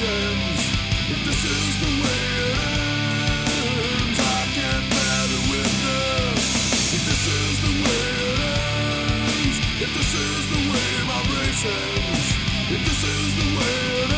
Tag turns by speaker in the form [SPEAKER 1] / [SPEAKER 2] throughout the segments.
[SPEAKER 1] if this is the way it ends. I can't bear witness if this is the way it ends. If this is the way my ends. If this is the way it ends.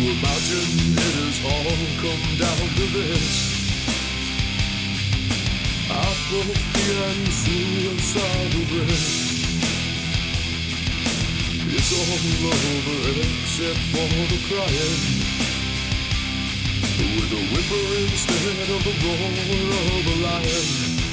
[SPEAKER 1] Imagine it has all come down to this. Apathy and suicide It's all over except for the crying. With a whimper instead of the roar of a lion.